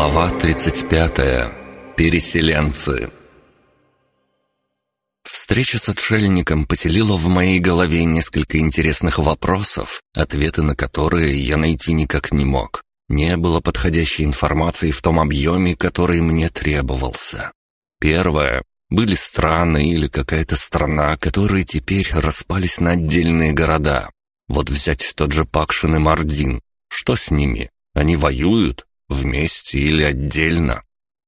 Глава 35. Переселенцы. Встреча с отшельником поселила в моей голове несколько интересных вопросов, ответы на которые я найти никак не мог. Не было подходящей информации в том объеме, который мне требовался. Первое. Были страны или какая-то страна, которые теперь распались на отдельные города. Вот взять тот же Пакшин и Мардин. Что с ними? Они воюют? Вместе или отдельно?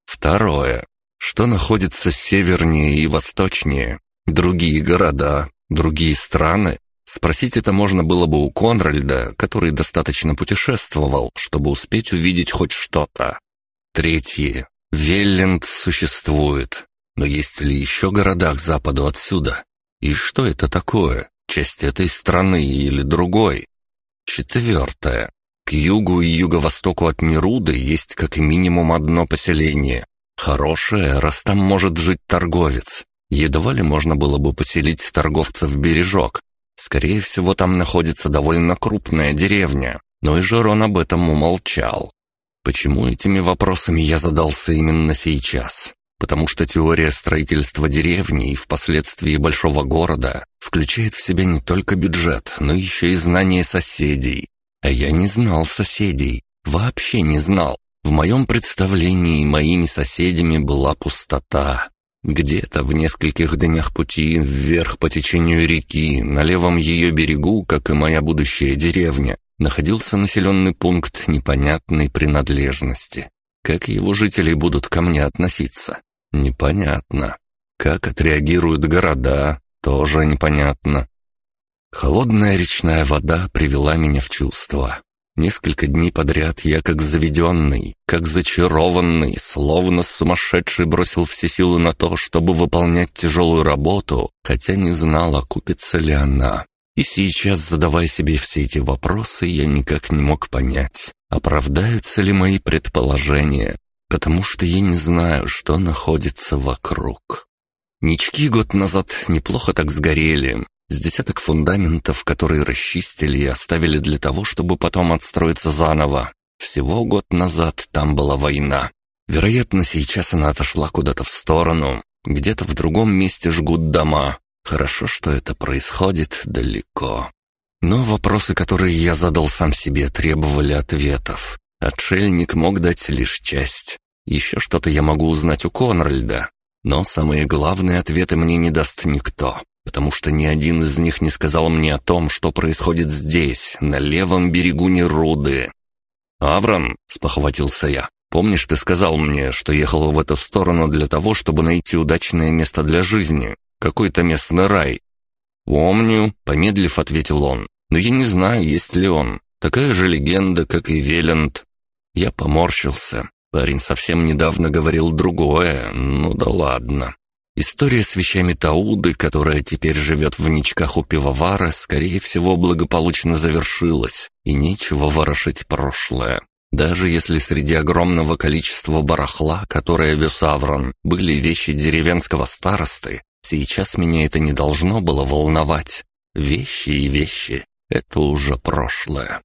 Второе. Что находится севернее и восточнее? Другие города, другие страны? Спросить это можно было бы у Конральда, который достаточно путешествовал, чтобы успеть увидеть хоть что-то. Третье. Велленд существует. Но есть ли еще города к западу отсюда? И что это такое? Часть этой страны или другой? Четвертое. К югу и юго-востоку от Неруды есть как минимум одно поселение. Хорошее, раз там может жить торговец. Едва ли можно было бы поселить торговца в бережок. Скорее всего, там находится довольно крупная деревня, но и Жерон об этом умолчал. Почему этими вопросами я задался именно сейчас? Потому что теория строительства деревни и впоследствии большого города включает в себя не только бюджет, но еще и знание соседей, а я не знал соседей, вообще не знал. В моем представлении моими соседями была пустота. Где-то в нескольких днях пути вверх по течению реки, на левом ее берегу, как и моя будущая деревня, находился населенный пункт непонятной принадлежности. Как его жители будут ко мне относиться? Непонятно. Как отреагируют города? Тоже непонятно. Холодная речная вода привела меня в чувство. Несколько дней подряд я как заведенный, как зачарованный, словно сумасшедший бросил все силы на то, чтобы выполнять тяжелую работу, хотя не знал, окупится ли она. И сейчас, задавая себе все эти вопросы, я никак не мог понять, оправдаются ли мои предположения, потому что я не знаю, что находится вокруг. Нички год назад неплохо так сгорели, с десяток фундаментов, которые расчистили и оставили для того, чтобы потом отстроиться заново. Всего год назад там была война. Вероятно, сейчас она отошла куда-то в сторону. Где-то в другом месте жгут дома. Хорошо, что это происходит далеко. Но вопросы, которые я задал сам себе, требовали ответов. Отшельник мог дать лишь часть. Еще что-то я могу узнать у Конральда. Но самые главные ответы мне не даст никто потому что ни один из них не сказал мне о том, что происходит здесь, на левом берегу Неруды. «Аврон», — спохватился я, — «помнишь, ты сказал мне, что ехал в эту сторону для того, чтобы найти удачное место для жизни, какой-то местный рай?» «Помню», — помедлив, ответил он, — «но я не знаю, есть ли он. Такая же легенда, как и Велент». Я поморщился. Парень совсем недавно говорил другое, ну да ладно. История с вещами Тауды, которая теперь живет в ничках у пивовара, скорее всего, благополучно завершилась, и нечего ворошить прошлое. Даже если среди огромного количества барахла, которое вез Аврон, были вещи деревенского старосты, сейчас меня это не должно было волновать. Вещи и вещи — это уже прошлое.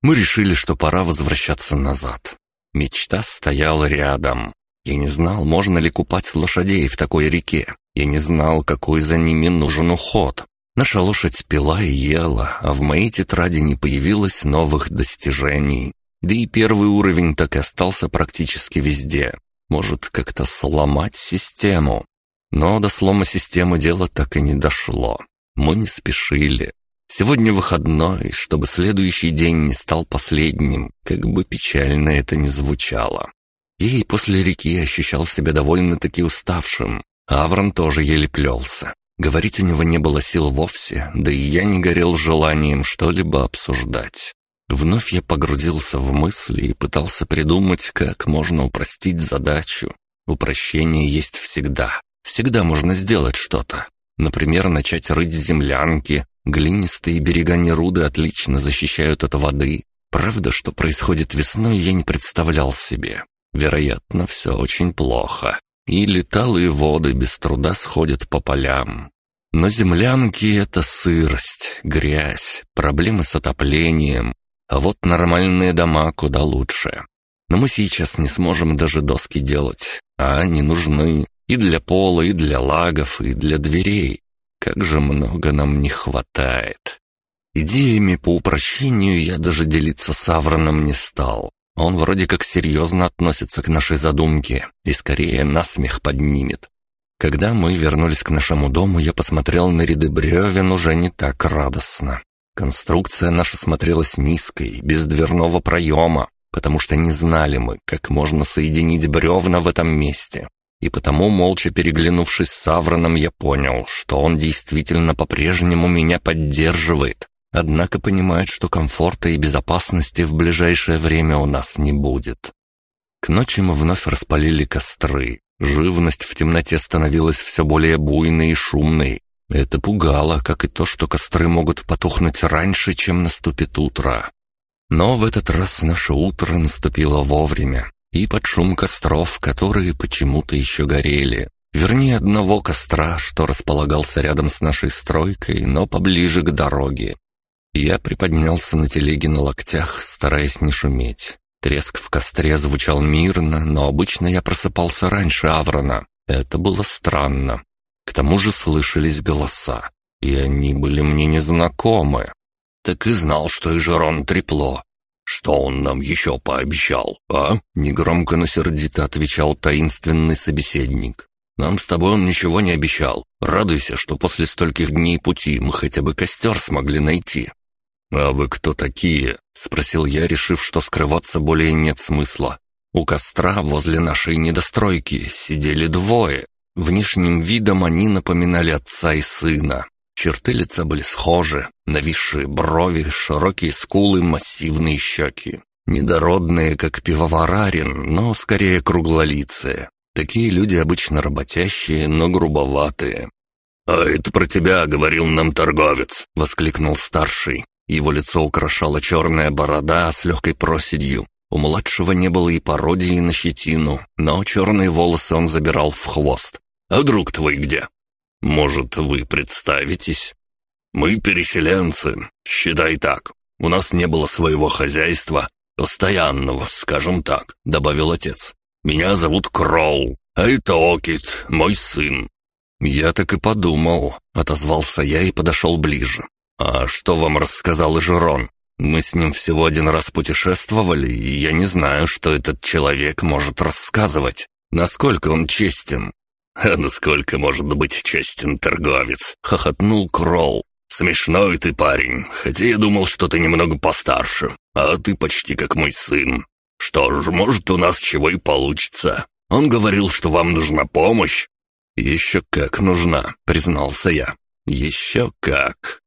Мы решили, что пора возвращаться назад. Мечта стояла рядом, я не знал, можно ли купать лошадей в такой реке. Я не знал, какой за ними нужен уход. Наша лошадь пила и ела, а в моей тетради не появилось новых достижений. Да и первый уровень так и остался практически везде. Может, как-то сломать систему. Но до слома системы дело так и не дошло. Мы не спешили. Сегодня выходной, чтобы следующий день не стал последним, как бы печально это ни звучало. И после реки ощущал себя довольно-таки уставшим. Аврон тоже еле плелся. Говорить у него не было сил вовсе, да и я не горел желанием что-либо обсуждать. Вновь я погрузился в мысли и пытался придумать, как можно упростить задачу. Упрощение есть всегда. Всегда можно сделать что-то. Например, начать рыть землянки. Глинистые берега Неруды отлично защищают от воды. Правда, что происходит весной, я не представлял себе. Вероятно, все очень плохо. И леталые воды без труда сходят по полям. Но землянки — это сырость, грязь, проблемы с отоплением. А вот нормальные дома куда лучше. Но мы сейчас не сможем даже доски делать, а они нужны и для пола, и для лагов, и для дверей. Как же много нам не хватает. Идеями по упрощению я даже делиться с Авроном не стал. Он вроде как серьезно относится к нашей задумке и скорее насмех поднимет. Когда мы вернулись к нашему дому, я посмотрел на ряды бревен уже не так радостно. Конструкция наша смотрелась низкой, без дверного проема, потому что не знали мы, как можно соединить бревна в этом месте. И потому, молча переглянувшись с Авроном, я понял, что он действительно по-прежнему меня поддерживает, однако понимает, что комфорта и безопасности в ближайшее время у нас не будет. К ночи мы вновь распалили костры. Живность в темноте становилась все более буйной и шумной, это пугало, как и то, что костры могут потухнуть раньше, чем наступит утро. Но в этот раз наше утро наступило вовремя, и под шум костров, которые почему-то еще горели. Вернее, одного костра, что располагался рядом с нашей стройкой, но поближе к дороге. Я приподнялся на телеге на локтях, стараясь не шуметь. Треск в костре звучал мирно, но обычно я просыпался раньше Аврона. Это было странно. К тому же слышались голоса, и они были мне незнакомы. Так и знал, что и Жерон трепло. «Что он нам еще пообещал, а?» Негромко, но сердито отвечал таинственный собеседник. «Нам с тобой он ничего не обещал. Радуйся, что после стольких дней пути мы хотя бы костер смогли найти». «А вы кто такие?» — спросил я, решив, что скрываться более нет смысла. У костра возле нашей недостройки сидели двое, Внешним видом они напоминали отца и сына. Черты лица были схожи, нависшие брови, широкие скулы, массивные щеки. Недородные, как пивоварарин, но скорее круглолицые. Такие люди обычно работящие, но грубоватые. «А это про тебя говорил нам торговец», — воскликнул старший. Его лицо украшала черная борода с легкой проседью. У младшего не было и пародии на щетину, но черные волосы он забирал в хвост. А друг твой где? Может, вы представитесь? Мы переселенцы, считай так. У нас не было своего хозяйства, постоянного, скажем так, добавил отец. Меня зовут Кроу, а это Окит, мой сын. Я так и подумал, отозвался я и подошел ближе. А что вам рассказал Ижерон? Мы с ним всего один раз путешествовали, и я не знаю, что этот человек может рассказывать. Насколько он честен, «А насколько может быть честен торговец?» — хохотнул Кроу. «Смешной ты парень, хотя я думал, что ты немного постарше, а ты почти как мой сын. Что ж, может, у нас чего и получится. Он говорил, что вам нужна помощь». «Еще как нужна», — признался я. «Еще как».